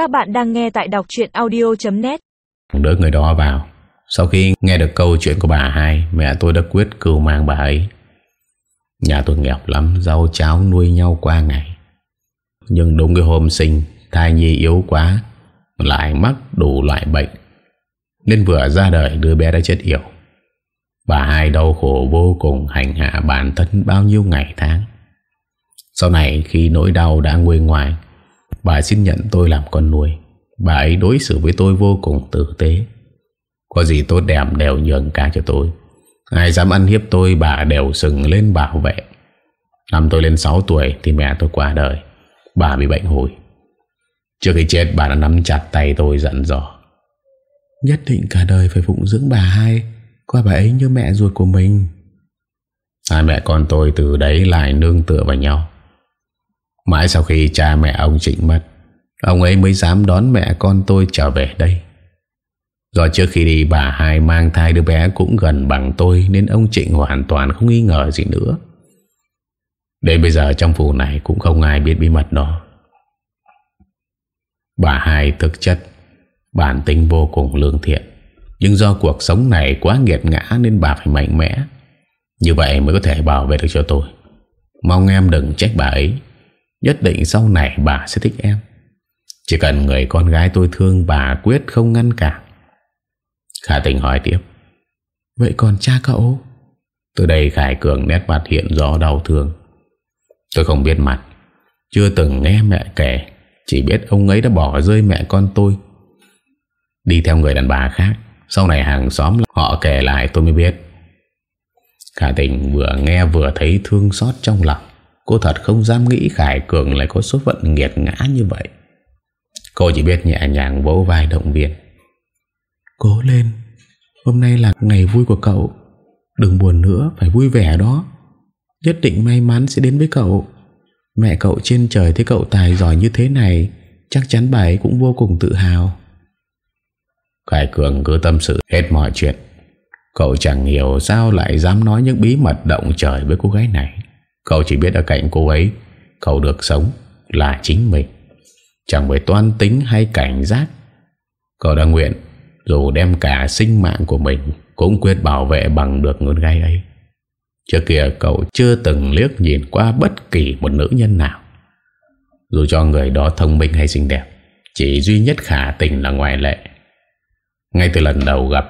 Các bạn đang nghe tại đọc chuyện audio.net Đỡ người đó vào. Sau khi nghe được câu chuyện của bà hai, Mẹ tôi đã quyết cưu mang bà ấy. Nhà tôi nghèo lắm, Rau cháo nuôi nhau qua ngày. Nhưng đúng cái hôm sinh, Thai nhi yếu quá, Lại mắc đủ loại bệnh, Nên vừa ra đời đứa bé đã chết yếu Bà hai đau khổ vô cùng, Hành hạ bản thân bao nhiêu ngày tháng. Sau này khi nỗi đau đã nguôi ngoài Bà xin nhận tôi làm con nuôi. Bà ấy đối xử với tôi vô cùng tử tế. Có gì tốt đẹp đều nhường cả cho tôi. Ai dám ăn hiếp tôi, bà đều sừng lên bảo vệ. Năm tôi lên 6 tuổi Thì mẹ tôi qua đời. Bà bị bệnh hồi Trước khi chết, bà đã nắm chặt tay tôi dặn dò. Nhất định cả đời phải phụng dưỡng bà hai Coi bà ấy như mẹ ruột của mình. Hai mẹ con tôi từ đấy lại nương tựa vào nhau. Mãi sau khi cha mẹ ông Trịnh mất, Ông ấy mới dám đón mẹ con tôi trở về đây. Do trước khi đi, bà hai mang thai đứa bé cũng gần bằng tôi Nên ông Trịnh hoàn toàn không nghi ngờ gì nữa. Đến bây giờ trong phủ này cũng không ai biết bí mật đó Bà hai thực chất, Bản tính vô cùng lương thiện. Nhưng do cuộc sống này quá nghiệt ngã Nên bà phải mạnh mẽ. Như vậy mới có thể bảo vệ được cho tôi. Mong em đừng trách bà ấy. Nhất định sau này bà sẽ thích em. Chỉ cần người con gái tôi thương Bà quyết không ngăn cản. Khả tình hỏi tiếp, Vậy còn cha cậu? Từ đây Khải Cường nét mặt hiện rõ đau thương. Tôi không biết mặt, Chưa từng nghe mẹ kể, Chỉ biết ông ấy đã bỏ rơi mẹ con tôi. Đi theo người đàn bà khác, Sau này hàng xóm họ kể lại tôi mới biết. Khả tình vừa nghe vừa thấy thương xót trong lòng. Cô thật không dám nghĩ Khải Cường lại có số phận nghiệt ngã như vậy. Cô chỉ biết nhẹ nhàng vỗ vai động viên. Cố lên Hôm nay là ngày vui của cậu. Đừng buồn nữa Phải vui vẻ đó. Nhất định may mắn sẽ đến với cậu. Mẹ cậu trên trời thấy cậu tài giỏi như thế này Chắc chắn bà ấy cũng vô cùng tự hào. Khải Cường cứ tâm sự hết mọi chuyện. Cậu chẳng hiểu sao lại dám nói những bí mật động trời với cô gái này Cậu chỉ biết ở cạnh cô ấy, Cậu được sống là chính mình. Chẳng phải toan tính hay cảnh giác. Cậu đã nguyện, Dù đem cả sinh mạng của mình Cũng quyết bảo vệ bằng được ngôn gái ấy. Trước kia cậu chưa từng liếc nhìn qua bất kỳ một nữ nhân nào. Dù cho người đó thông minh hay xinh đẹp, Chỉ duy nhất khả tình là ngoại lệ. Ngay từ lần đầu gặp,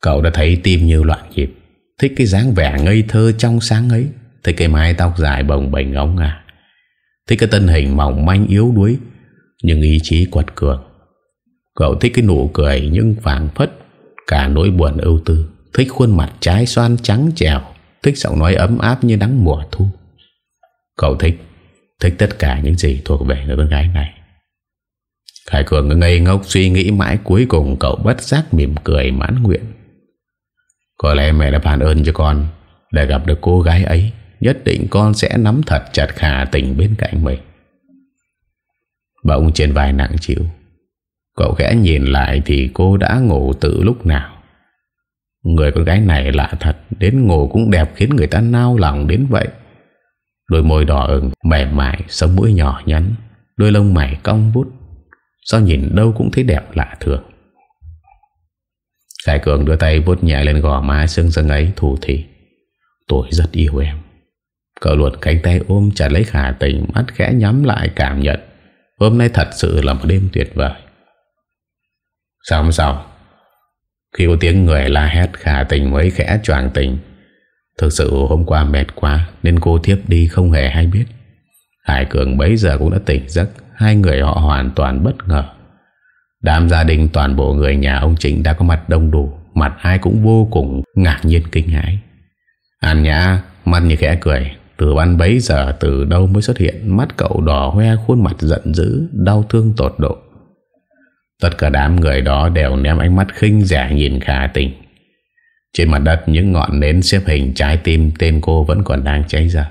Cậu đã thấy tim như loạn nhịp, Thích cái dáng vẻ ngây thơ trong sáng ấy. Thấy cái mái tóc dài bồng bềnh ống ngà Thích cái thân hình mỏng manh yếu đuối, Nhưng ý chí quật cường. Cậu thích cái nụ cười Nhưng phản phất Cả nỗi buồn ưu tư. Thích khuôn mặt trái xoan trắng trèo Thích giọng nói ấm áp như nắng mùa thu. Cậu thích Thích tất cả những gì thuộc về người con gái này. Khải Cường ngây ngốc suy nghĩ mãi Cuối cùng cậu bất giác mỉm cười mãn nguyện. Có lẽ mẹ đã phản ơn cho con Để gặp được cô gái ấy. Nhất định con sẽ nắm thật chặt khả tình bên cạnh mình. Bỗng trên vai nặng chịu, Cậu khẽ nhìn lại Thì cô đã ngủ từ lúc nào. Người con gái này lạ thật, Đến ngủ cũng đẹp khiến người ta nao lòng đến vậy. Đôi môi đỏ ửng, Mềm mại, Sống mũi nhỏ nhắn, Đôi lông mày cong vút. Sao nhìn đâu cũng thấy đẹp lạ thường. Khải Cường đưa tay vuốt nhẹ lên gò má sưng sưng ấy thủ thị Tôi rất yêu em. Cậu luồn cánh tay ôm chặt lấy khả tình, Mắt khẽ nhắm lại cảm nhận. Hôm nay thật sự là một đêm tuyệt vời. Xong xong Khi có tiếng người la hét, Khả tình mới khẽ choàng tình Thực sự hôm qua mệt quá, Nên cô thiếp đi không hề hay biết. Hải Cường bấy giờ cũng đã tỉnh giấc, Hai người họ hoàn toàn bất ngờ. Đám gia đình toàn bộ người nhà ông Trịnh đã có mặt đông đủ, Mặt ai cũng vô cùng ngạc nhiên kinh hãi. An Nhã, mắt như khẽ cười từ ban bấy giờ, từ đâu mới xuất hiện? Mắt cậu đỏ hoe, khuôn mặt giận dữ, Đau thương tột độ. Tất cả đám người đó đều ném ánh mắt khinh rẻ nhìn khả tình. Trên mặt đất, những ngọn nến xếp hình trái tim tên cô vẫn còn đang cháy ra.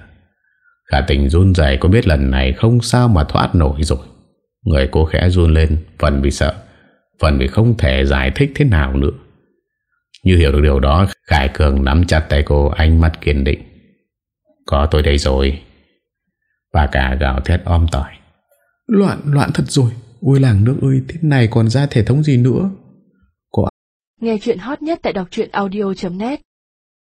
Khả tình run dày có biết lần này không sao mà thoát nổi rồi. Người cô khẽ run lên, Phần vì sợ, Phần vì không thể giải thích thế nào nữa. Như hiểu được điều đó, Khải Cường nắm chặt tay cô, Ánh mắt kiên định có tôi đây rồi. Bà cả gào thét om tỏi. Loạn, loạn thật rồi. Ôi làng nước ơi Thế này còn ra thể thống gì nữa? Nghe chuyện hot nhất tại đọc audio.net